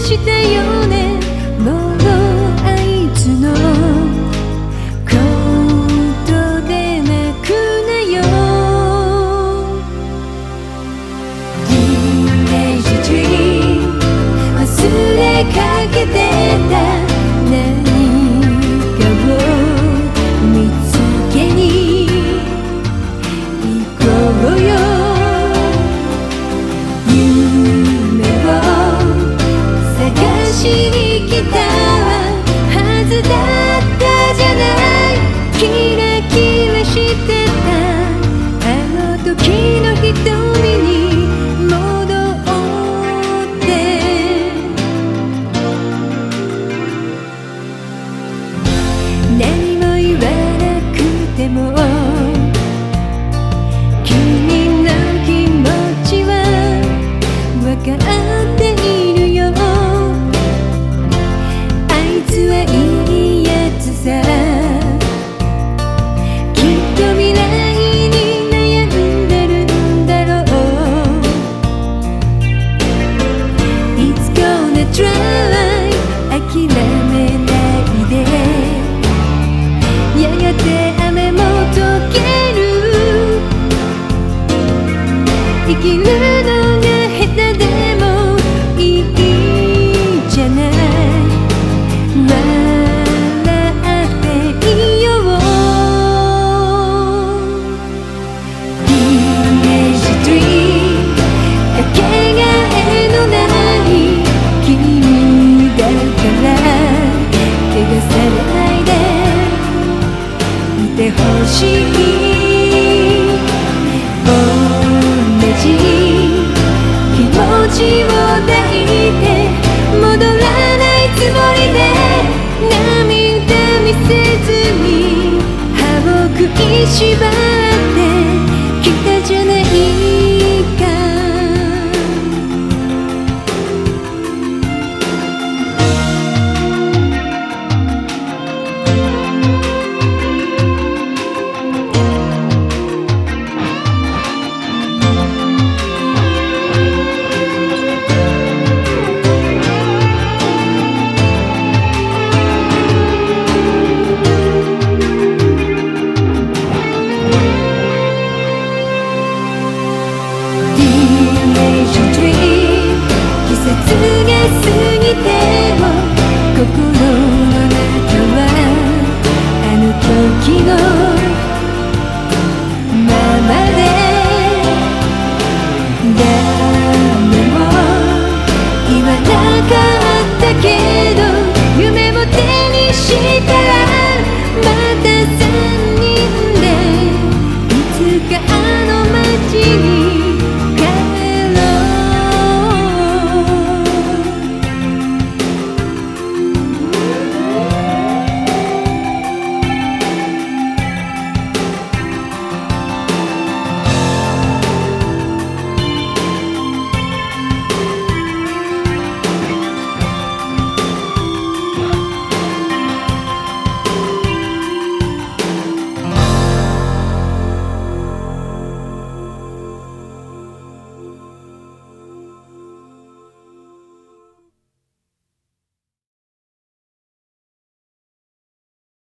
してよね。人。てほしい